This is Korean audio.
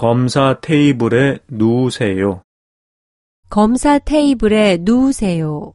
검사 테이블에 누우세요. 검사 테이블에 누우세요.